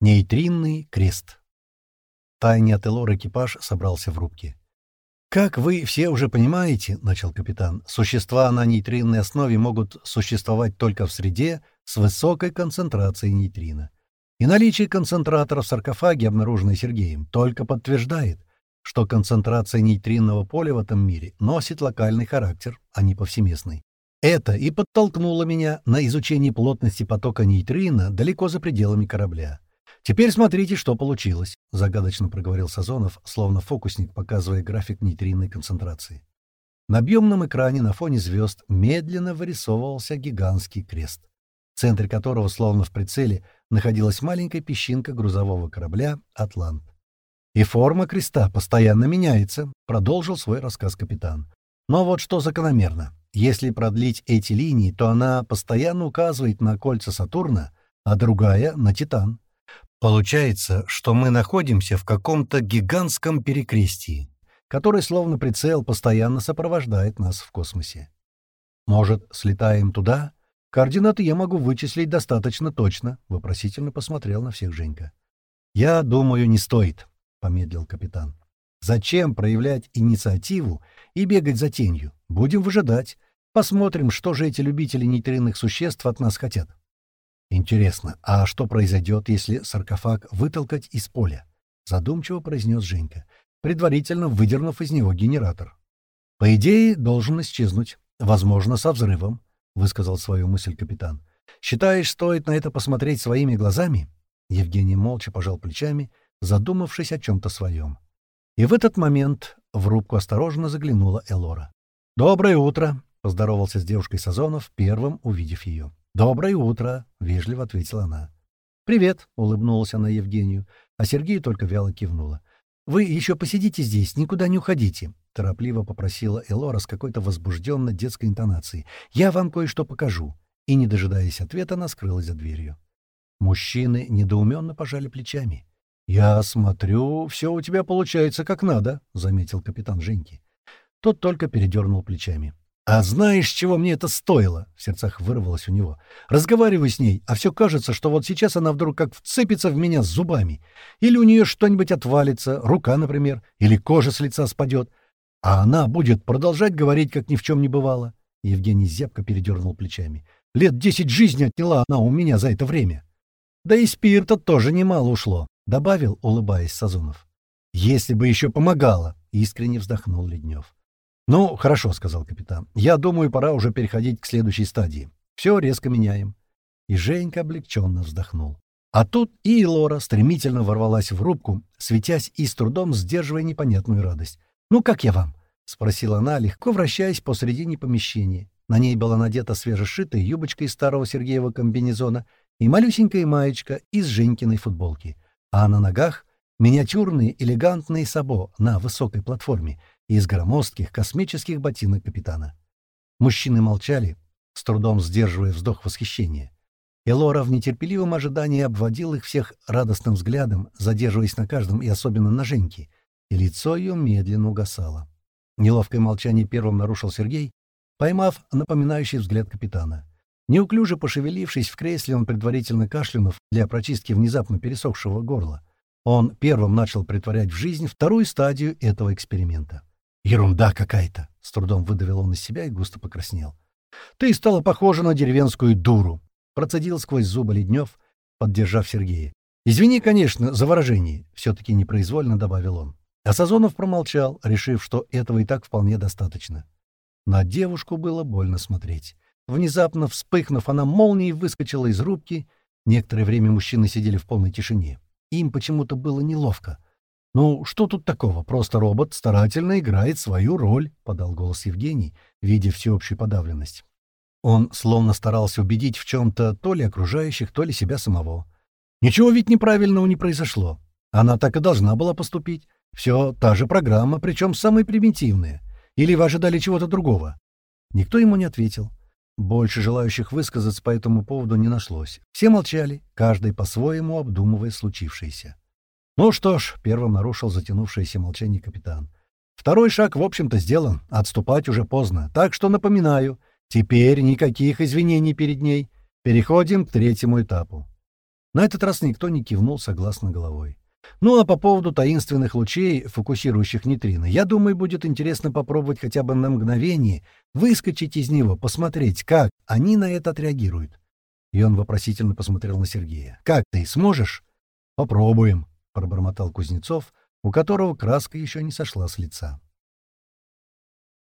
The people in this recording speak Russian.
Нейтринный крест. Тайне от Элор экипаж собрался в рубке. «Как вы все уже понимаете, — начал капитан, — существа на нейтринной основе могут существовать только в среде с высокой концентрацией нейтрина. И наличие концентратора в саркофаге, обнаруженной Сергеем, только подтверждает, что концентрация нейтринного поля в этом мире носит локальный характер, а не повсеместный. Это и подтолкнуло меня на изучение плотности потока нейтрина далеко за пределами корабля. «Теперь смотрите, что получилось», — загадочно проговорил Сазонов, словно фокусник, показывая график нейтринной концентрации. На объемном экране на фоне звезд медленно вырисовывался гигантский крест, в центре которого, словно в прицеле, находилась маленькая песчинка грузового корабля «Атлант». «И форма креста постоянно меняется», — продолжил свой рассказ капитан. «Но вот что закономерно. Если продлить эти линии, то она постоянно указывает на кольца Сатурна, а другая — на Титан. Получается, что мы находимся в каком-то гигантском перекрестии, который словно прицел постоянно сопровождает нас в космосе. Может, слетаем туда? Координаты я могу вычислить достаточно точно, — вопросительно посмотрел на всех Женька. Я думаю, не стоит, — помедлил капитан. Зачем проявлять инициативу и бегать за тенью? Будем выжидать. Посмотрим, что же эти любители нейтринных существ от нас хотят. «Интересно, а что произойдет, если саркофаг вытолкать из поля?» — задумчиво произнес Женька, предварительно выдернув из него генератор. «По идее, должен исчезнуть. Возможно, со взрывом», — высказал свою мысль капитан. «Считаешь, стоит на это посмотреть своими глазами?» Евгений молча пожал плечами, задумавшись о чем-то своем. И в этот момент в рубку осторожно заглянула Элора. «Доброе утро!» — поздоровался с девушкой Сазонов, первым увидев ее. «Доброе утро!» — вежливо ответила она. «Привет!» — улыбнулась она Евгению, а Сергею только вяло кивнула. «Вы еще посидите здесь, никуда не уходите», — торопливо попросила Элора с какой-то возбужденно детской интонацией. «Я вам кое-что покажу». И, не дожидаясь ответа, она скрылась за дверью. Мужчины недоуменно пожали плечами. «Я смотрю, все у тебя получается как надо», — заметил капитан Женьки. Тот только передернул плечами. «А знаешь, чего мне это стоило?» — в сердцах вырвалось у него. «Разговариваю с ней, а все кажется, что вот сейчас она вдруг как вцепится в меня зубами. Или у нее что-нибудь отвалится, рука, например, или кожа с лица спадет. А она будет продолжать говорить, как ни в чем не бывало». Евгений зябко передернул плечами. «Лет десять жизни отняла она у меня за это время». «Да и спирта тоже немало ушло», — добавил, улыбаясь Сазонов. «Если бы еще помогала», — искренне вздохнул Леднев. «Ну, хорошо», — сказал капитан. «Я думаю, пора уже переходить к следующей стадии. Все резко меняем». И Женька облегченно вздохнул. А тут и Лора стремительно ворвалась в рубку, светясь и с трудом сдерживая непонятную радость. «Ну, как я вам?» — спросила она, легко вращаясь посредине помещения. На ней была надета свежешитая юбочка из старого Сергеева комбинезона и малюсенькая маечка из Женькиной футболки. А на ногах — миниатюрные элегантные сабо на высокой платформе — из громоздких космических ботинок капитана. Мужчины молчали, с трудом сдерживая вздох восхищения. Элора в нетерпеливом ожидании обводил их всех радостным взглядом, задерживаясь на каждом и особенно на Женьке, и лицо ее медленно угасало. Неловкое молчание первым нарушил Сергей, поймав напоминающий взгляд капитана. Неуклюже пошевелившись в кресле, он предварительно кашлянув для прочистки внезапно пересохшего горла. Он первым начал притворять в жизнь вторую стадию этого эксперимента. «Ерунда какая-то!» — с трудом выдавил он из себя и густо покраснел. «Ты стала похожа на деревенскую дуру!» — процедил сквозь зубы Леднев, поддержав Сергея. «Извини, конечно, за выражение», — все-таки непроизвольно добавил он. А Сазонов промолчал, решив, что этого и так вполне достаточно. На девушку было больно смотреть. Внезапно вспыхнув, она молнией выскочила из рубки. Некоторое время мужчины сидели в полной тишине. Им почему-то было неловко — «Ну, что тут такого? Просто робот старательно играет свою роль», — подал голос Евгений, видя всеобщую подавленность. Он словно старался убедить в чем-то то ли окружающих, то ли себя самого. «Ничего ведь неправильного не произошло. Она так и должна была поступить. Все та же программа, причем самая примитивная. Или вы ожидали чего-то другого?» Никто ему не ответил. Больше желающих высказаться по этому поводу не нашлось. Все молчали, каждый по-своему обдумывая случившееся. «Ну что ж», — первым нарушил затянувшееся молчание капитан. «Второй шаг, в общем-то, сделан. Отступать уже поздно. Так что напоминаю, теперь никаких извинений перед ней. Переходим к третьему этапу». На этот раз никто не кивнул согласно головой. Ну а по поводу таинственных лучей, фокусирующих нейтрино, я думаю, будет интересно попробовать хотя бы на мгновение выскочить из него, посмотреть, как они на это отреагируют. И он вопросительно посмотрел на Сергея. «Как ты, сможешь?» «Попробуем», — пробормотал Кузнецов, у которого краска еще не сошла с лица.